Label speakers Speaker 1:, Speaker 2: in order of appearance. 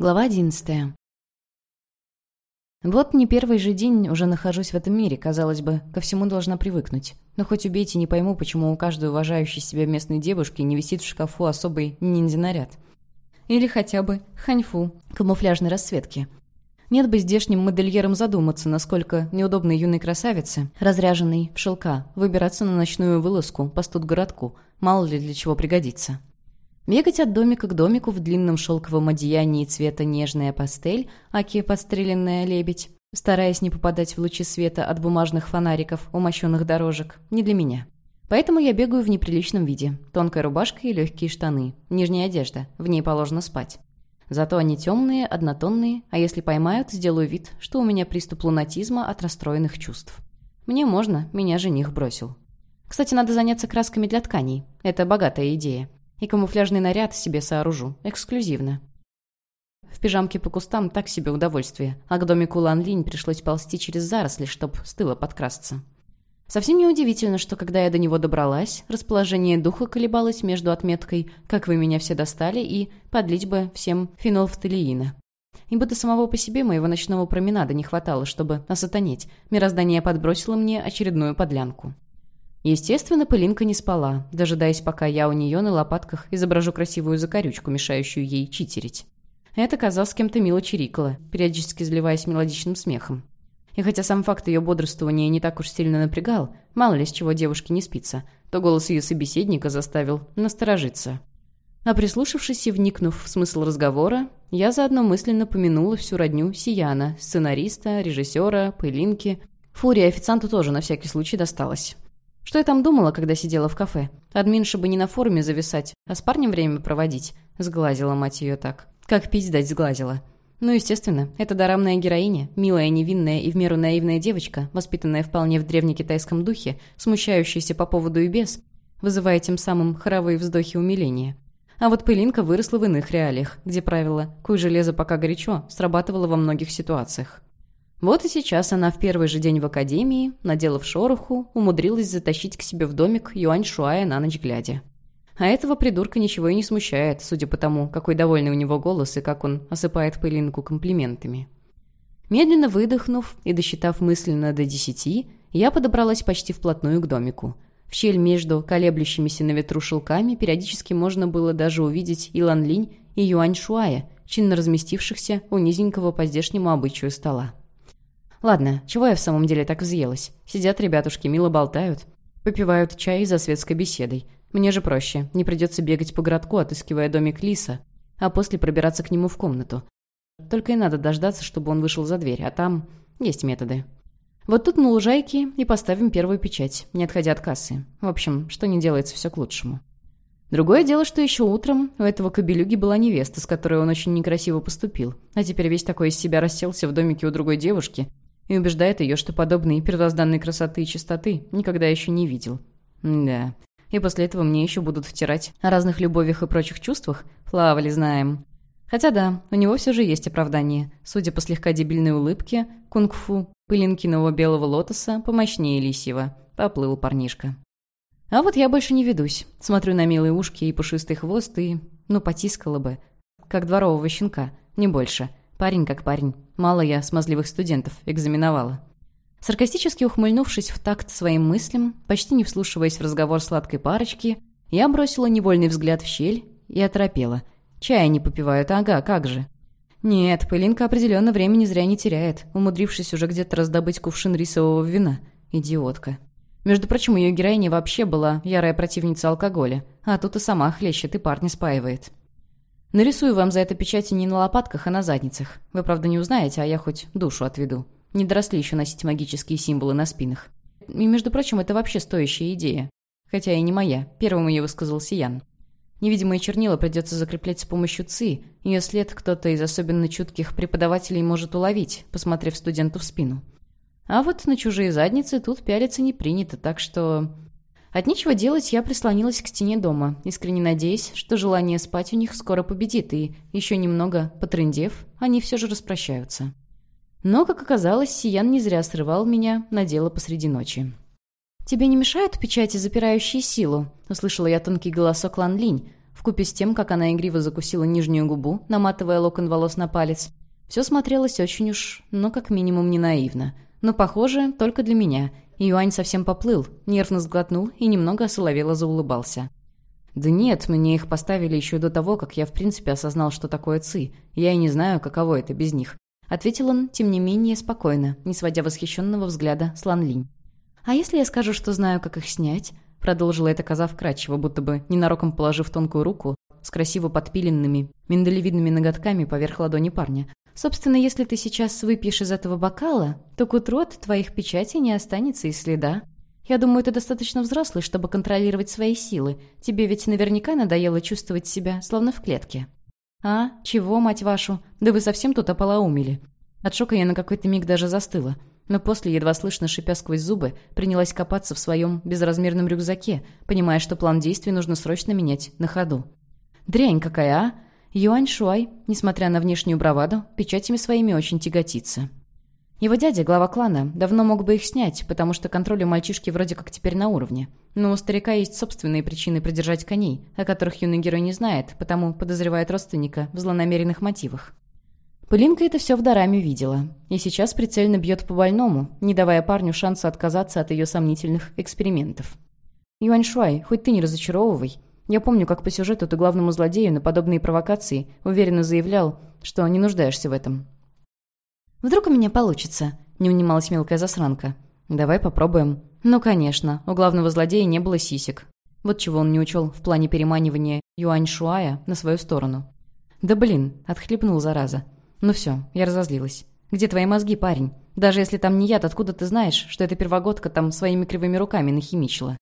Speaker 1: Глава одиннадцатая. Вот не первый же день уже нахожусь в этом мире, казалось бы, ко всему должна привыкнуть. Но хоть убейте, не пойму, почему у каждой уважающей себя местной девушки не висит в шкафу особый ниндзя-наряд. Или хотя бы ханьфу, камуфляжной расцветки. Нет бы здешним модельерам задуматься, насколько неудобной юной красавице, разряженной в шелка, выбираться на ночную вылазку по студгородку, мало ли для чего пригодится. Бегать от домика к домику в длинном шелковом одеянии цвета нежная пастель, аки подстреленная лебедь, стараясь не попадать в лучи света от бумажных фонариков, умощенных дорожек, не для меня. Поэтому я бегаю в неприличном виде. Тонкая рубашка и легкие штаны. Нижняя одежда. В ней положено спать. Зато они темные, однотонные, а если поймают, сделаю вид, что у меня приступ лунатизма от расстроенных чувств. Мне можно, меня жених бросил. Кстати, надо заняться красками для тканей. Это богатая идея. И камуфляжный наряд себе сооружу. Эксклюзивно. В пижамке по кустам так себе удовольствие, а к домику Лан Линь пришлось ползти через заросли, чтоб с тыла подкрасться. Совсем неудивительно, что когда я до него добралась, расположение духа колебалось между отметкой «как вы меня все достали» и «подлить бы всем фенолфталиина». Ибо до самого по себе моего ночного променада не хватало, чтобы осатанеть. Мироздание подбросило мне очередную подлянку. Естественно, пылинка не спала, дожидаясь, пока я у нее на лопатках изображу красивую закорючку, мешающую ей читерить. Это казалось кем-то мило чирикала, периодически изливаясь мелодичным смехом. И хотя сам факт ее бодрствования не так уж сильно напрягал, мало ли с чего девушке не спится, то голос ее собеседника заставил насторожиться. А прислушавшись и вникнув в смысл разговора, я заодно мысленно помянула всю родню Сияна, сценариста, режиссера, пылинки. Фурия официанту тоже на всякий случай досталась. Что я там думала, когда сидела в кафе? Админша бы не на форуме зависать, а с парнем время проводить. Сглазила мать ее так. Как пить дать сглазила. Ну, естественно, это дорамная героиня, милая, невинная и в меру наивная девочка, воспитанная вполне в древнекитайском духе, смущающаяся по поводу и без, вызывая тем самым хоровые вздохи умиления. А вот пылинка выросла в иных реалиях, где правило «куй железо пока горячо» срабатывало во многих ситуациях. Вот и сейчас она в первый же день в академии, наделав шороху, умудрилась затащить к себе в домик Юань Шуая на ночь глядя. А этого придурка ничего и не смущает, судя по тому, какой довольный у него голос и как он осыпает пылинку комплиментами. Медленно выдохнув и досчитав мысленно до десяти, я подобралась почти вплотную к домику. В щель между колеблющимися на ветру шелками периодически можно было даже увидеть Илан Линь и Юань Шуая, чинно разместившихся у низенького по здешнему обычаю стола. Ладно, чего я в самом деле так взъелась? Сидят ребятушки, мило болтают. Попивают чай за светской беседой. Мне же проще. Не придется бегать по городку, отыскивая домик Лиса, а после пробираться к нему в комнату. Только и надо дождаться, чтобы он вышел за дверь, а там есть методы. Вот тут на лужайке и поставим первую печать, не отходя от кассы. В общем, что не делается, все к лучшему. Другое дело, что еще утром у этого кобелюги была невеста, с которой он очень некрасиво поступил, а теперь весь такой из себя расселся в домике у другой девушки и убеждает ее, что подобные первозданной красоты и чистоты никогда еще не видел. Да. И после этого мне еще будут втирать о разных любовях и прочих чувствах? Плавали, знаем. Хотя да, у него все же есть оправдание. Судя по слегка дебильной улыбке, кунг-фу, пылинкиного белого лотоса помощнее лисьего. Поплыл парнишка. А вот я больше не ведусь. Смотрю на милые ушки и пушистый хвост и... Ну, потискала бы. Как дворового щенка, не больше. Парень как парень. Мало я смазливых студентов экзаменовала. Саркастически ухмыльнувшись в такт своим мыслям, почти не вслушиваясь в разговор сладкой парочки, я бросила невольный взгляд в щель и оторопела. Чая не попивают, ага, как же. Нет, пылинка определенно времени зря не теряет, умудрившись уже где-то раздобыть кувшин рисового вина. Идиотка. Между прочим, ее героиня вообще была ярая противница алкоголя, а тут и сама хлещет и парня спаивает. Нарисую вам за это печати не на лопатках, а на задницах. Вы, правда, не узнаете, а я хоть душу отведу. Не доросли еще носить магические символы на спинах. И, между прочим, это вообще стоящая идея. Хотя и не моя. Первым ее высказал Сиян. Невидимые чернила придется закреплять с помощью ЦИ. Ее след кто-то из особенно чутких преподавателей может уловить, посмотрев студенту в спину. А вот на чужие задницы тут пялиться не принято, так что... От нечего делать я прислонилась к стене дома, искренне надеясь, что желание спать у них скоро победит, и, еще немного потрындев, они все же распрощаются. Но, как оказалось, Сиян не зря срывал меня на дело посреди ночи. «Тебе не мешают печати, запирающие силу?» — услышала я тонкий голосок Лан Линь. вкупе с тем, как она игриво закусила нижнюю губу, наматывая локон волос на палец, все смотрелось очень уж, но как минимум не наивно. Но, похоже, только для меня. Юань совсем поплыл, нервно сглотнул и немного осоловело заулыбался. «Да нет, мне их поставили еще до того, как я в принципе осознал, что такое ЦИ. Я и не знаю, каково это без них». Ответил он, тем не менее, спокойно, не сводя восхищенного взгляда с Лан Линь. «А если я скажу, что знаю, как их снять?» Продолжила эта коза вкрадчиво, будто бы ненароком положив тонкую руку с красиво подпиленными миндалевидными ноготками поверх ладони парня, Собственно, если ты сейчас выпьешь из этого бокала, то к утру от твоих печатей не останется и следа. Я думаю, ты достаточно взрослый, чтобы контролировать свои силы. Тебе ведь наверняка надоело чувствовать себя, словно в клетке. А? Чего, мать вашу? Да вы совсем тут ополоумели. От шока я на какой-то миг даже застыла. Но после, едва слышно шипя сквозь зубы, принялась копаться в своем безразмерном рюкзаке, понимая, что план действий нужно срочно менять на ходу. «Дрянь какая, а!» Юань Шуай, несмотря на внешнюю браваду, печатями своими очень тяготится. Его дядя, глава клана, давно мог бы их снять, потому что контроль у мальчишки вроде как теперь на уровне. Но у старика есть собственные причины придержать коней, о которых юный герой не знает, потому подозревает родственника в злонамеренных мотивах. Пылинка это все в Дараме видела, и сейчас прицельно бьет по больному, не давая парню шанса отказаться от ее сомнительных экспериментов. Юань Шуай, хоть ты не разочаровывай, я помню, как по сюжету ты главному злодею на подобные провокации уверенно заявлял, что не нуждаешься в этом. «Вдруг у меня получится?» — не унималась мелкая засранка. «Давай попробуем». «Ну, конечно, у главного злодея не было сисек. Вот чего он не учел в плане переманивания Юань Шуая на свою сторону». «Да блин», — отхлебнул зараза. «Ну все, я разозлилась. Где твои мозги, парень? Даже если там не яд, откуда ты знаешь, что эта первогодка там своими кривыми руками нахимичила?»